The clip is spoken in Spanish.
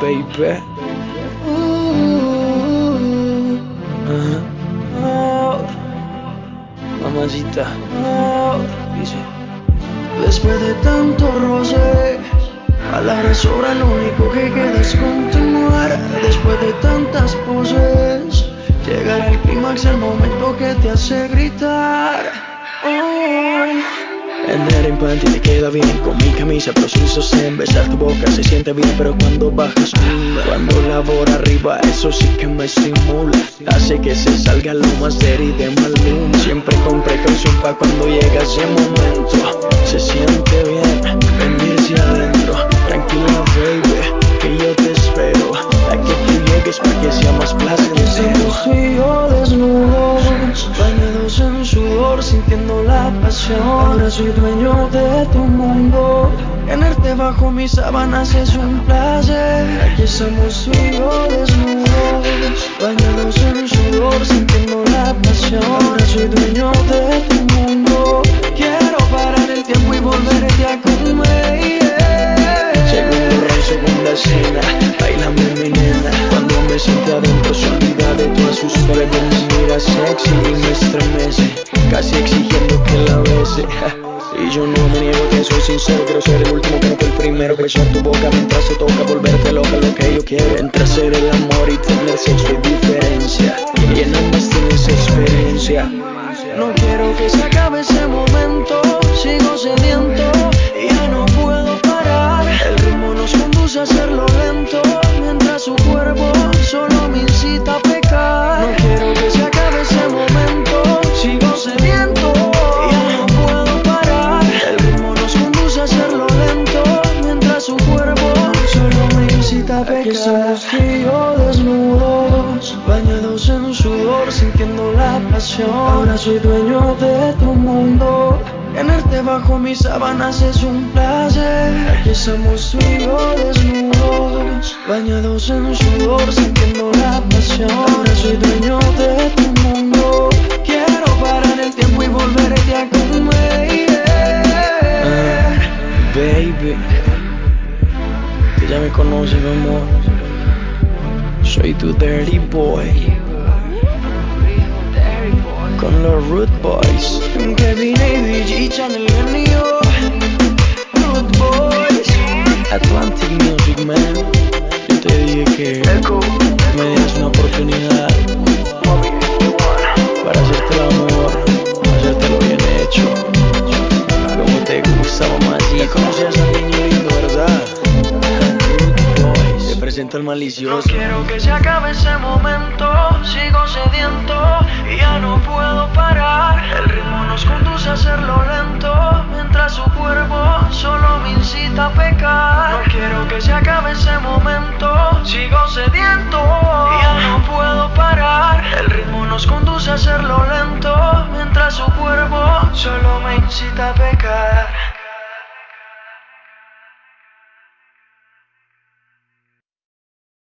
baby. Mamacita. Después de tanto roce, palabras sobran, lo único que queda es continuar. Después de tantas poses, llegará el clímax, el momento que te hace En implante te queda bien. Con mi camisa, pero sin sostén Besar tu boca se siente bien, pero cuando bajas Cuando labor arriba, eso sí que me estimula Hace que se salga lo más serio de maluma Siempre con precaución pa' cuando llega ese momento. Se siente pasión. Ahora soy dueño de tu mundo. Tenerte bajo mis sábanas es un placer. Aquí estamos tú y yo desnudos, bañados en sudor, sintiendo la pasión. Ahora soy dueño de tu mundo. Quiero parar el tiempo y volverte a comer. Segundo round, segunda escena Bailame mi nena Cuando me siente adentro se olvida de todas sus que primero Besar tu boca mientras se toca Volverte loca lo que yo quiero. Entre hacer el estamos tú y desnudos, bañados en sudor, sintiendo la pasión. Ahora soy dueño de tu mundo. Tenerte bajo mis sábanas es un placer. Aquí estamos tú desnudos, bañados en sudor, sintiendo la pasión. Ahora soy dueño de tu mundo. Quiero parar el tiempo y volverte a comer. Ah, baby me conoces, mi amor. Soy tu dirty boy. Con los Root Boys malicioso. No quiero que se acabe ese momento, sigo sediento y ya no puedo parar. El ritmo nos conduce a hacerlo lento, mientras su cuerpo solo me incita a pecar. No quiero que se acabe ese momento, sigo sediento y ya no puedo parar. El ritmo nos conduce a hacerlo lento, mientras su cuerpo solo me incita a pecar.